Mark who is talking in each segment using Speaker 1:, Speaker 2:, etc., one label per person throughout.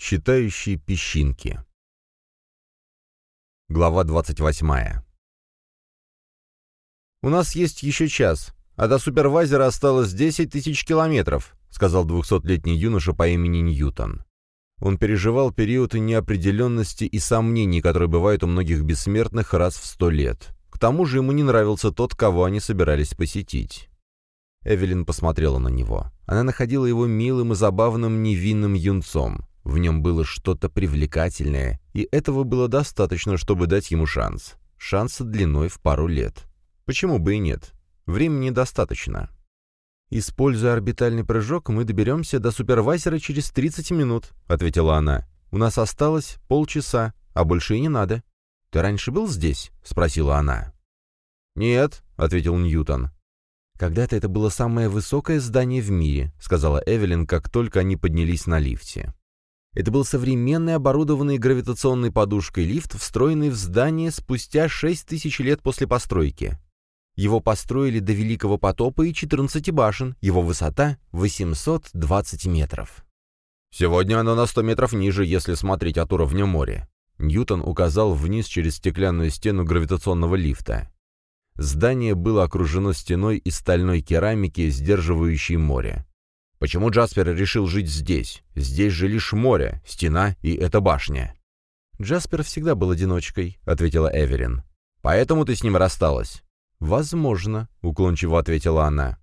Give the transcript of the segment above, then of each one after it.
Speaker 1: считающий песчинки. Глава 28. «У нас есть еще час, а до супервайзера осталось 10 тысяч километров», сказал двухсотлетний юноша по имени Ньютон. Он переживал период неопределенности и сомнений, которые бывают у многих бессмертных раз в сто лет. К тому же ему не нравился тот, кого они собирались посетить. Эвелин посмотрела на него. Она находила его милым и забавным невинным юнцом. В нем было что-то привлекательное, и этого было достаточно, чтобы дать ему шанс. Шанс длиной в пару лет. Почему бы и нет? Времени достаточно. «Используя орбитальный прыжок, мы доберемся до супервайзера через 30 минут», — ответила она. «У нас осталось полчаса, а больше и не надо». «Ты раньше был здесь?» — спросила она.
Speaker 2: «Нет», — ответил Ньютон.
Speaker 1: «Когда-то это было самое высокое здание в мире», — сказала Эвелин, как только они поднялись на лифте. Это был современный оборудованный гравитационной подушкой лифт, встроенный в здание спустя 6 тысяч лет после постройки. Его построили до Великого потопа и 14 башен, его высота — 820 метров.
Speaker 2: «Сегодня оно на 100 метров ниже, если смотреть от уровня моря».
Speaker 1: Ньютон указал вниз через стеклянную стену гравитационного лифта. Здание было окружено стеной из стальной керамики, сдерживающей море.
Speaker 2: «Почему Джаспер решил жить здесь? Здесь же лишь море, стена и эта башня».
Speaker 1: «Джаспер всегда был одиночкой», — ответила Эверин.
Speaker 2: «Поэтому ты с ним рассталась?»
Speaker 1: «Возможно», — уклончиво ответила она.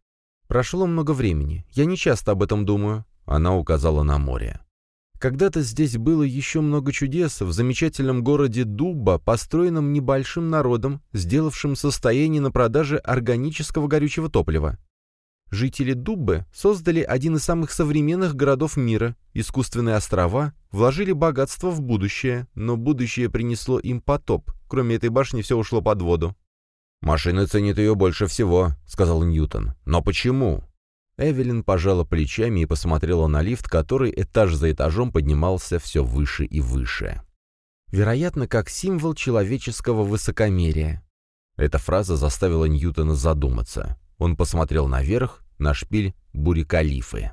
Speaker 1: «Прошло много времени. Я не часто об этом думаю». Она указала на море. Когда-то здесь было еще много чудес в замечательном городе Дуба, построенном небольшим народом, сделавшим состояние на продаже органического горючего топлива. Жители Дуббы создали один из самых современных городов мира, искусственные острова, вложили богатство в будущее, но будущее принесло им потоп, кроме этой башни все ушло под воду.
Speaker 2: «Машины ценят ее больше всего», — сказал Ньютон. «Но почему?»
Speaker 1: Эвелин пожала плечами и посмотрела на лифт, который этаж за этажом поднимался все выше и выше. Вероятно, как символ человеческого высокомерия. Эта фраза заставила Ньютона задуматься. Он посмотрел наверх, на шпиль Бури-Калифы.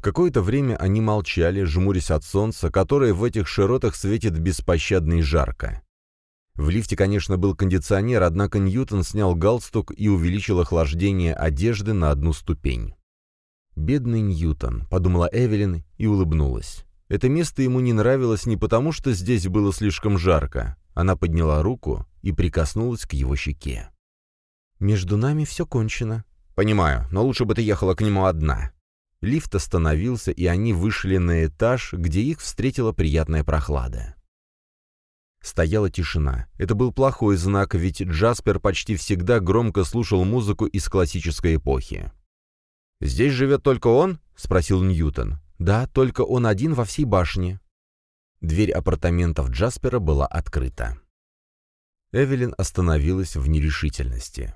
Speaker 1: Какое-то время они молчали, жмурясь от солнца, которое в этих широтах светит беспощадно и жарко. В лифте, конечно, был кондиционер, однако Ньютон снял галстук и увеличил охлаждение одежды на одну ступень. «Бедный Ньютон», — подумала Эвелин и улыбнулась. Это место ему не нравилось не потому, что здесь было слишком жарко. Она подняла руку и прикоснулась к его щеке. «Между нами все кончено».
Speaker 2: «Понимаю, но лучше бы ты ехала к нему одна».
Speaker 1: Лифт остановился, и они вышли на этаж, где их встретила приятная прохлада. Стояла тишина. Это был плохой знак, ведь Джаспер почти всегда громко слушал музыку из классической эпохи.
Speaker 2: «Здесь живет только он?» — спросил Ньютон.
Speaker 1: «Да, только он один во всей башне». Дверь апартаментов Джаспера была открыта. Эвелин остановилась в нерешительности.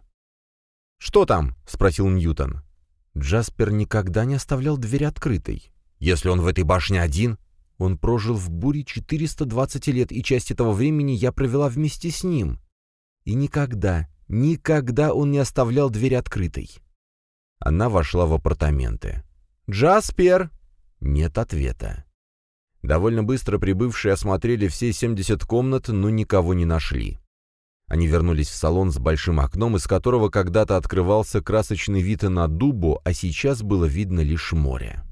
Speaker 2: «Что там?» — спросил Ньютон.
Speaker 1: Джаспер никогда не оставлял дверь открытой.
Speaker 2: «Если он в этой башне один,
Speaker 1: он прожил в буре 420 лет, и часть этого времени я провела вместе с ним. И никогда, никогда он не оставлял дверь открытой. Она вошла в апартаменты. «Джаспер!» Нет ответа. Довольно быстро прибывшие осмотрели все 70 комнат, но никого не нашли. Они вернулись в салон с большим окном, из которого когда-то открывался красочный вид на Дубу, а сейчас было видно лишь море.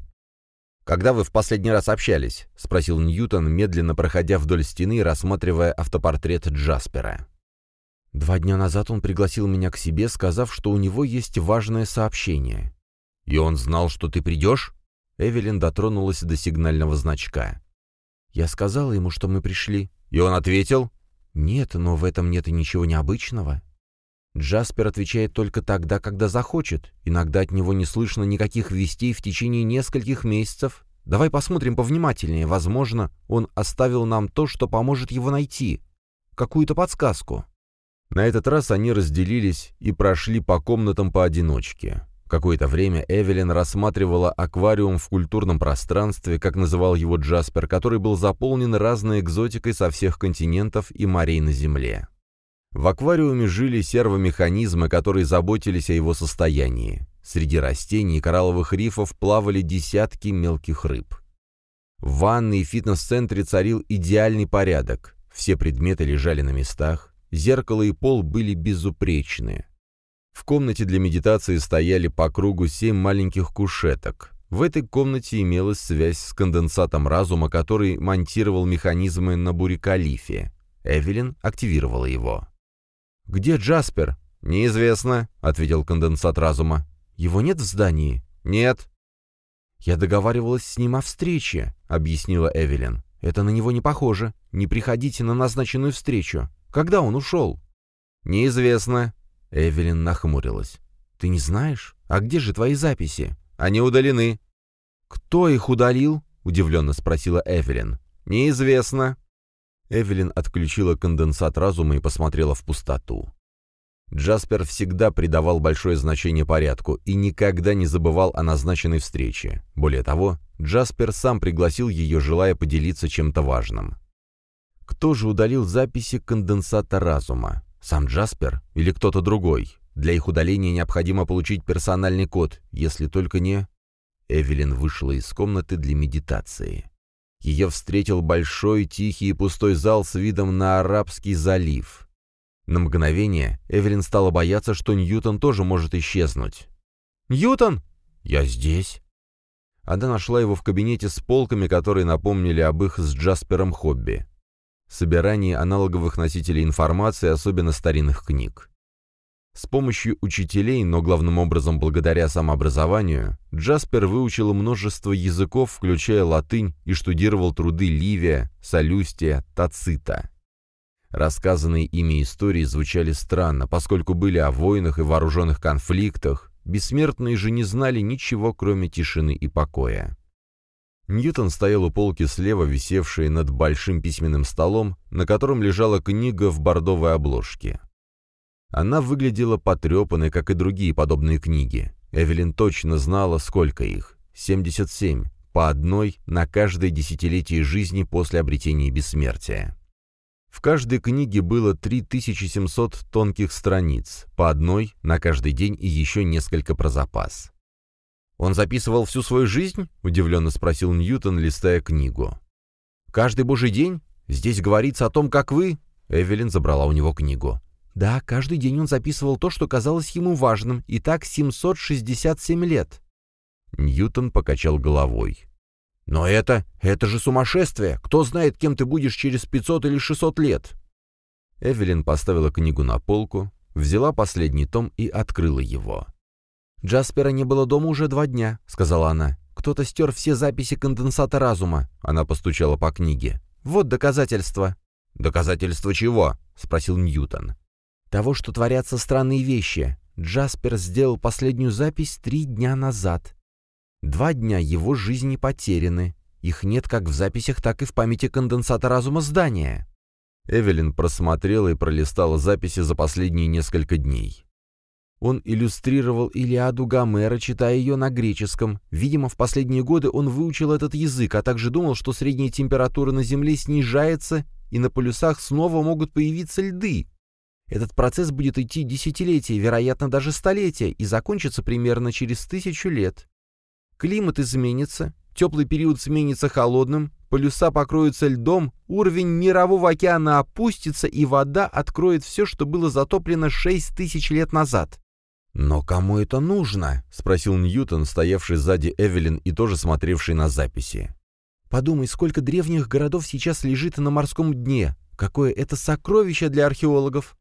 Speaker 2: «Когда вы в последний раз общались?» — спросил Ньютон, медленно проходя вдоль стены рассматривая автопортрет Джаспера.
Speaker 1: «Два дня назад он пригласил меня к себе, сказав, что у него есть важное сообщение».
Speaker 2: «И он знал, что ты придешь?»
Speaker 1: Эвелин дотронулась до сигнального значка. «Я сказала ему, что мы пришли».
Speaker 2: «И он ответил?»
Speaker 1: «Нет, но в этом нет и ничего необычного». Джаспер отвечает только тогда, когда захочет. Иногда от него не слышно никаких вестей в течение нескольких месяцев. Давай посмотрим повнимательнее. Возможно, он оставил нам то, что поможет его найти. Какую-то подсказку. На этот раз они разделились и прошли по комнатам поодиночке. Какое-то время Эвелин рассматривала аквариум в культурном пространстве, как называл его Джаспер, который был заполнен разной экзотикой со всех континентов и морей на Земле. В аквариуме жили сервомеханизмы, которые заботились о его состоянии. Среди растений и коралловых рифов плавали десятки мелких рыб. В ванной и фитнес-центре царил идеальный порядок. Все предметы лежали на местах, зеркало и пол были безупречны. В комнате для медитации стояли по кругу семь маленьких кушеток. В этой комнате имелась связь с конденсатом разума, который монтировал механизмы на бурикалифе. Эвелин активировала его. «Где Джаспер?» «Неизвестно», — ответил конденсат разума. «Его нет в здании?» «Нет». «Я договаривалась с ним о встрече», — объяснила Эвелин. «Это на него не похоже. Не приходите на назначенную встречу. Когда он ушел?» «Неизвестно». Эвелин нахмурилась. «Ты не знаешь? А где же твои записи?» «Они удалены». «Кто их удалил?» — удивленно спросила Эвелин. «Неизвестно». Эвелин отключила конденсат разума и посмотрела в пустоту. Джаспер всегда придавал большое значение порядку и никогда не забывал о назначенной встрече. Более того, Джаспер сам пригласил ее, желая поделиться чем-то важным. Кто же удалил записи конденсата разума? Сам Джаспер или кто-то другой? Для их удаления необходимо получить персональный код, если только не... Эвелин вышла из комнаты для медитации. Ее встретил большой, тихий и пустой зал с видом на Арабский залив. На мгновение Эвелин стала бояться, что Ньютон тоже может исчезнуть. «Ньютон!» «Я здесь!» Она нашла его в кабинете с полками, которые напомнили об их с Джаспером хобби. Собирание аналоговых носителей информации, особенно старинных книг. С помощью учителей, но главным образом благодаря самообразованию, Джаспер выучил множество языков, включая латынь, и штудировал труды Ливия, Солюстия, Тацита. Рассказанные ими истории звучали странно, поскольку были о войнах и вооруженных конфликтах, бессмертные же не знали ничего, кроме тишины и покоя. Ньютон стоял у полки слева, висевшей над большим письменным столом, на котором лежала книга в бордовой обложке. Она выглядела потрепанной, как и другие подобные книги. Эвелин точно знала, сколько их. 77, по одной на каждое десятилетие жизни после обретения бессмертия. В каждой книге было 3700 тонких страниц, по одной на каждый день и еще несколько про запас. «Он записывал всю свою жизнь?» — удивленно спросил Ньютон, листая книгу. «Каждый божий день? Здесь говорится о том, как вы...» Эвелин забрала у него книгу. «Да, каждый день он записывал то, что казалось ему важным, и так 767 лет». Ньютон покачал головой. «Но это... это же сумасшествие! Кто знает, кем ты будешь через 500 или 600 лет?» Эвелин поставила книгу на полку, взяла последний том и открыла его. «Джаспера не было дома уже два дня», — сказала она. «Кто-то стер все записи конденсата разума». Она постучала по книге. «Вот доказательства». «Доказательства чего?» — спросил Ньютон. «Того, что творятся странные вещи. Джаспер сделал последнюю запись три дня назад. Два дня его жизни потеряны. Их нет как в записях, так и в памяти конденсата разума здания. Эвелин просмотрела и пролистала записи за последние несколько дней. Он иллюстрировал Илиаду Гомера, читая ее на греческом. Видимо, в последние годы он выучил этот язык, а также думал, что средняя температура на Земле снижается, и на полюсах снова могут появиться льды. Этот процесс будет идти десятилетия, вероятно, даже столетия, и закончится примерно через тысячу лет. Климат изменится, теплый период сменится холодным, полюса покроются льдом, уровень мирового океана опустится, и вода откроет все, что было затоплено 6 тысяч лет назад. «Но кому это нужно?» — спросил Ньютон, стоявший сзади Эвелин и тоже смотревший на записи. «Подумай, сколько древних городов сейчас лежит на морском дне. Какое это сокровище для археологов!»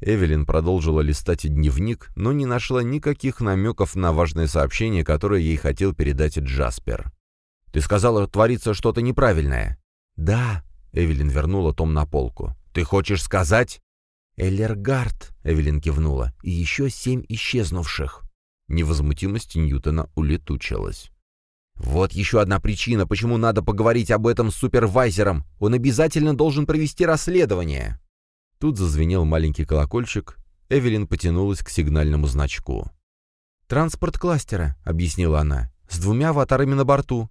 Speaker 1: Эвелин продолжила листать дневник, но не нашла никаких намеков на важное сообщение, которое ей хотел передать Джаспер. «Ты сказала, творится что-то неправильное». «Да», — Эвелин вернула том на полку. «Ты хочешь сказать?» «Эллергард», — Эвелин кивнула, — «и еще семь исчезнувших». Невозмутимость Ньютона улетучилась. «Вот еще одна причина, почему надо поговорить об этом с супервайзером. Он обязательно должен провести расследование». Тут зазвенел маленький колокольчик. Эвелин потянулась к сигнальному значку. «Транспорт кластера», — объяснила она, — «с двумя аватарами на борту».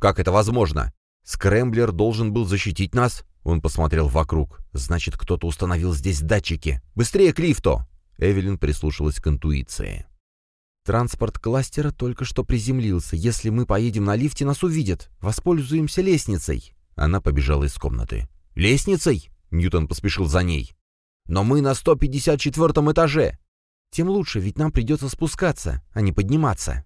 Speaker 1: «Как это возможно? Скрэмблер должен был защитить нас?» Он посмотрел вокруг. «Значит, кто-то установил здесь датчики. Быстрее к лифту!» Эвелин прислушалась к интуиции.
Speaker 2: Транспорт кластера только что приземлился. Если мы поедем на лифте, нас увидят. Воспользуемся лестницей». Она побежала из комнаты. «Лестницей?» Ньютон поспешил за ней. «Но мы на 154 этаже!» «Тем лучше, ведь нам придется спускаться, а не подниматься».